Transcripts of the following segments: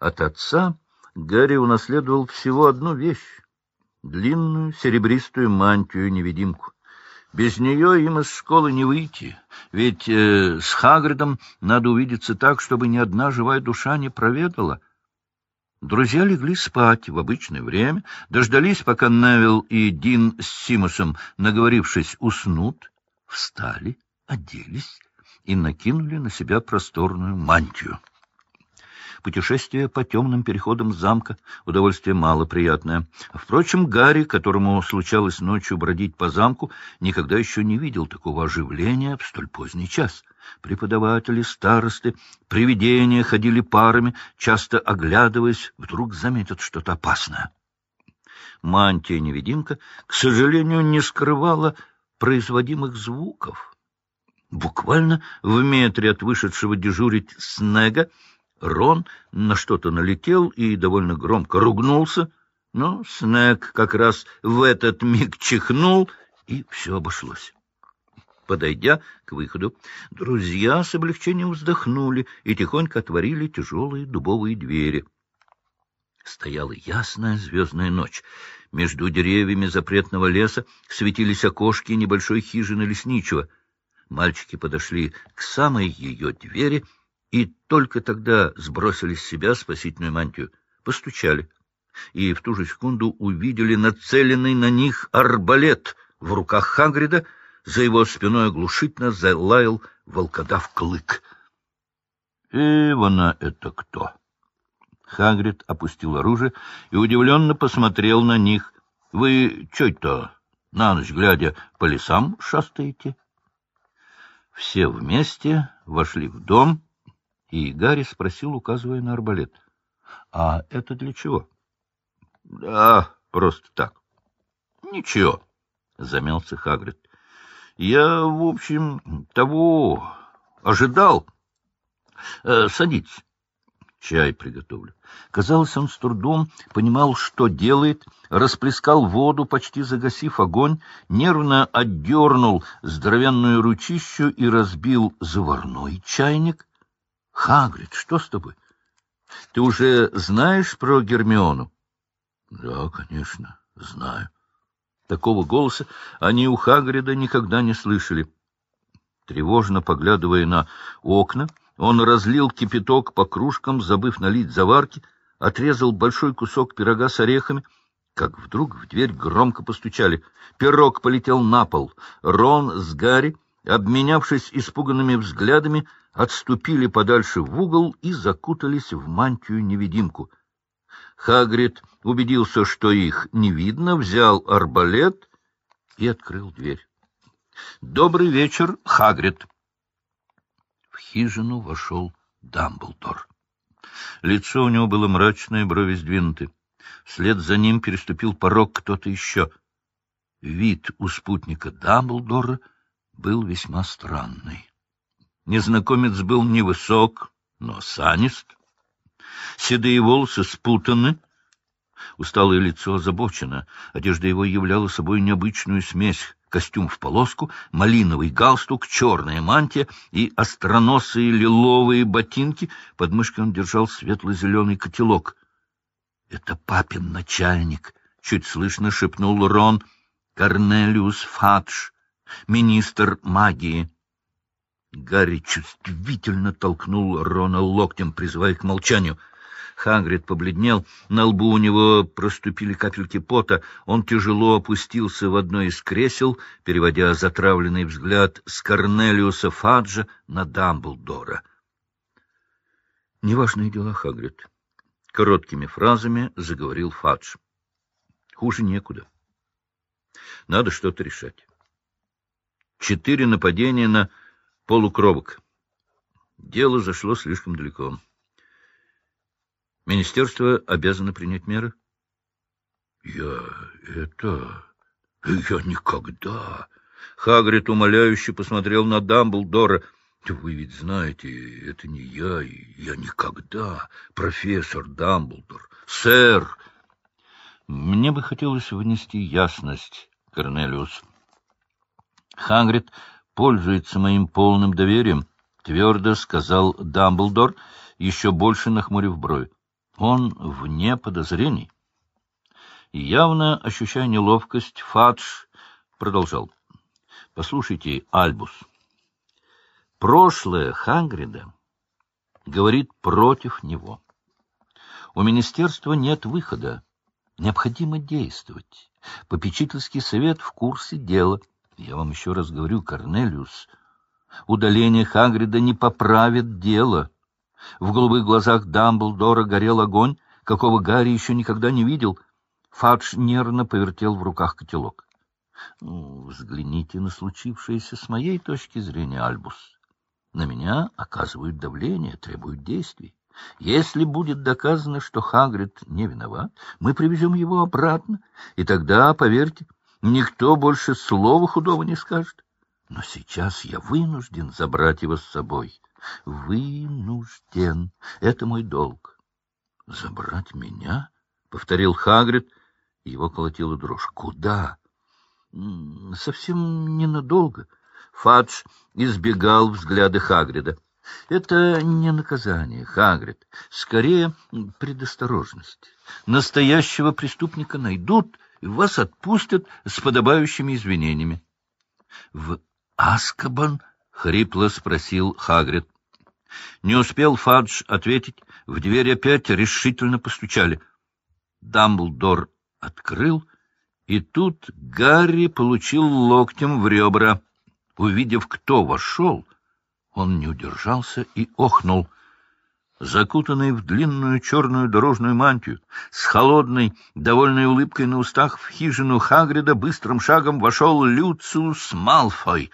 От отца Гарри унаследовал всего одну вещь — длинную серебристую мантию-невидимку. Без нее им из школы не выйти, ведь э, с Хагридом надо увидеться так, чтобы ни одна живая душа не проведала. Друзья легли спать в обычное время, дождались, пока Невил и Дин с Симусом, наговорившись, уснут, встали, оделись и накинули на себя просторную мантию. Путешествие по темным переходам замка — удовольствие малоприятное. Впрочем, Гарри, которому случалось ночью бродить по замку, никогда еще не видел такого оживления в столь поздний час. Преподаватели, старосты, привидения ходили парами, часто оглядываясь, вдруг заметят что-то опасное. Мантия-невидимка, к сожалению, не скрывала производимых звуков. Буквально в метре от вышедшего дежурить Снега Рон на что-то налетел и довольно громко ругнулся, но Снег как раз в этот миг чихнул, и все обошлось. Подойдя к выходу, друзья с облегчением вздохнули и тихонько отворили тяжелые дубовые двери. Стояла ясная звездная ночь. Между деревьями запретного леса светились окошки небольшой хижины лесничего. Мальчики подошли к самой ее двери — и только тогда сбросили с себя спасительную мантию, постучали, и в ту же секунду увидели нацеленный на них арбалет в руках Хагрида, за его спиной оглушительно залаял волкодав Клык. — Ивана это кто? Хагрид опустил оружие и удивленно посмотрел на них. — Вы что это, на ночь глядя, по лесам шастаете? Все вместе вошли в дом и Гарри спросил, указывая на арбалет. — А это для чего? — Да, просто так. — Ничего, — замялся Хагрид. — Я, в общем, того ожидал. Э, садитесь. Чай приготовлю. Казалось, он с трудом понимал, что делает, расплескал воду, почти загасив огонь, нервно отдернул здоровенную ручищу и разбил заварной чайник. — Хагрид, что с тобой? Ты уже знаешь про Гермиону? — Да, конечно, знаю. Такого голоса они у Хагрида никогда не слышали. Тревожно поглядывая на окна, он разлил кипяток по кружкам, забыв налить заварки, отрезал большой кусок пирога с орехами, как вдруг в дверь громко постучали. Пирог полетел на пол. Рон с Гарри, обменявшись испуганными взглядами, отступили подальше в угол и закутались в мантию-невидимку. Хагрид убедился, что их не видно, взял арбалет и открыл дверь. — Добрый вечер, Хагрид! В хижину вошел Дамблдор. Лицо у него было мрачное, брови сдвинуты. Вслед за ним переступил порог кто-то еще. Вид у спутника Дамблдора был весьма странный. Незнакомец был невысок, но санист. Седые волосы спутаны, усталое лицо озабочено. Одежда его являла собой необычную смесь костюм в полоску, малиновый галстук, черная мантия и остроносые лиловые ботинки. Под мышкой он держал светло-зеленый котелок. — Это папин начальник, — чуть слышно шепнул Рон. — Корнелиус Фадж, министр магии. Гарри чувствительно толкнул Рона локтем, призывая к молчанию. Хагрид побледнел, на лбу у него проступили капельки пота, он тяжело опустился в одно из кресел, переводя затравленный взгляд с Корнелиуса Фаджа на Дамблдора. «Неважные дела, Хагрид», — короткими фразами заговорил Фадж. «Хуже некуда. Надо что-то решать. Четыре нападения на полукровок. Дело зашло слишком далеко. Министерство обязано принять меры. Я это... Я никогда... Хагрид умоляюще посмотрел на Дамблдора. Вы ведь знаете, это не я, я никогда. Профессор Дамблдор. Сэр! Мне бы хотелось внести ясность, Корнелиус. Хагрид пользуется моим полным доверием, — твердо сказал Дамблдор, еще больше нахмурив брови. Он вне подозрений. Явно ощущая неловкость, Фадж продолжал. — Послушайте, Альбус, прошлое Хангрида говорит против него. У министерства нет выхода. Необходимо действовать. Попечительский совет в курсе дела. Я вам еще раз говорю, Корнелиус, удаление Хагрида не поправит дело. В голубых глазах Дамблдора горел огонь, какого Гарри еще никогда не видел. Фадж нервно повертел в руках котелок. Ну, взгляните на случившееся с моей точки зрения, Альбус. На меня оказывают давление, требуют действий. Если будет доказано, что Хагрид не виноват, мы привезем его обратно, и тогда, поверьте, никто больше слова худого не скажет. Но сейчас я вынужден забрать его с собой. Вынужден. Это мой долг. — Забрать меня? — повторил Хагрид. Его колотила дрожь. — Куда? — Совсем ненадолго. Фадж избегал взгляда Хагрида. — Это не наказание, Хагрид. Скорее, предосторожность. Настоящего преступника найдут, вас отпустят с подобающими извинениями. — В Аскабан? — хрипло спросил Хагрид. Не успел Фадж ответить, в дверь опять решительно постучали. Дамблдор открыл, и тут Гарри получил локтем в ребра. Увидев, кто вошел, он не удержался и охнул. Закутанный в длинную черную дорожную мантию, с холодной, довольной улыбкой на устах в хижину Хагрида быстрым шагом вошел Люциус Малфой.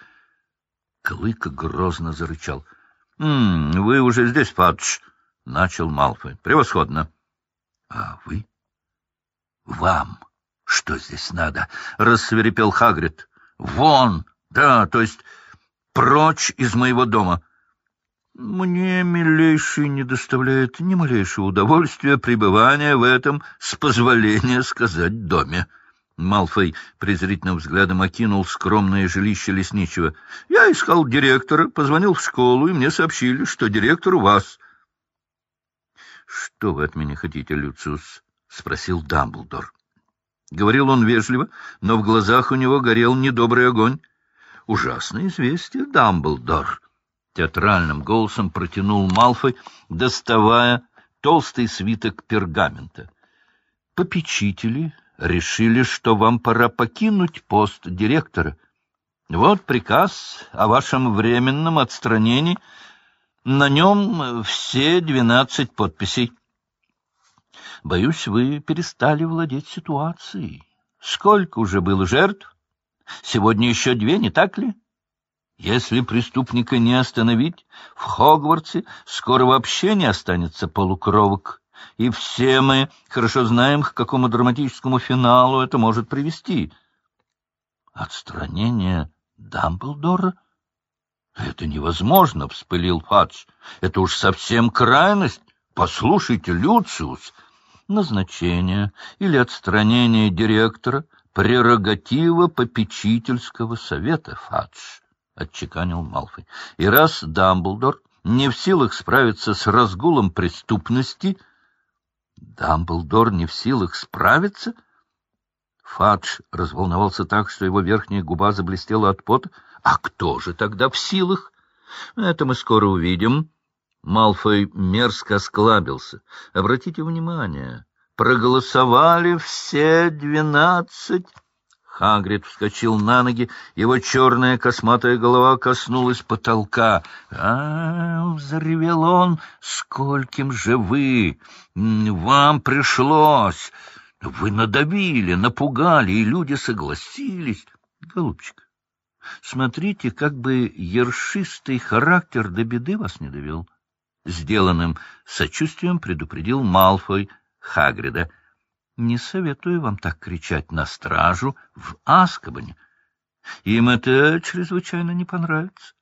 Клык грозно зарычал —— Вы уже здесь, Фадж? — начал Малфой. — Превосходно. — А вы? — Вам что здесь надо? — рассверепел Хагрид. — Вон! Да, то есть прочь из моего дома. — Мне, милейший, не доставляет ни малейшего удовольствия пребывания в этом, с позволения сказать, доме. Малфой презрительным взглядом окинул скромное жилище лесничего. — Я искал директора, позвонил в школу, и мне сообщили, что директор у вас. — Что вы от меня хотите, Люциус? — спросил Дамблдор. Говорил он вежливо, но в глазах у него горел недобрый огонь. — Ужасное известие, Дамблдор! — театральным голосом протянул Малфой, доставая толстый свиток пергамента. — Попечители решили, что вам пора покинуть пост директора. Вот приказ о вашем временном отстранении. На нем все двенадцать подписей. Боюсь, вы перестали владеть ситуацией. Сколько уже было жертв? Сегодня еще две, не так ли? Если преступника не остановить, в Хогвартсе скоро вообще не останется полукровок и все мы хорошо знаем, к какому драматическому финалу это может привести. Отстранение Дамблдора? Это невозможно, — вспылил Фадж. Это уж совсем крайность. Послушайте, Люциус, назначение или отстранение директора — прерогатива попечительского совета, Фадж, — отчеканил Малфой. И раз Дамблдор не в силах справиться с разгулом преступности, Дамблдор не в силах справиться? Фадж разволновался так, что его верхняя губа заблестела от пота. А кто же тогда в силах? Это мы скоро увидим. Малфой мерзко осклабился. Обратите внимание, проголосовали все двенадцать... Хагрид вскочил на ноги, его черная косматая голова коснулась потолка. а, взревел он, — скольким же вы! Вам пришлось! Вы надавили, напугали, и люди согласились. Голубчик, смотрите, как бы ершистый характер до беды вас не довел. Сделанным сочувствием предупредил Малфой Хагрида — не советую вам так кричать на стражу в Аскабане. Им это чрезвычайно не понравится.